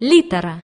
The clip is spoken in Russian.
литера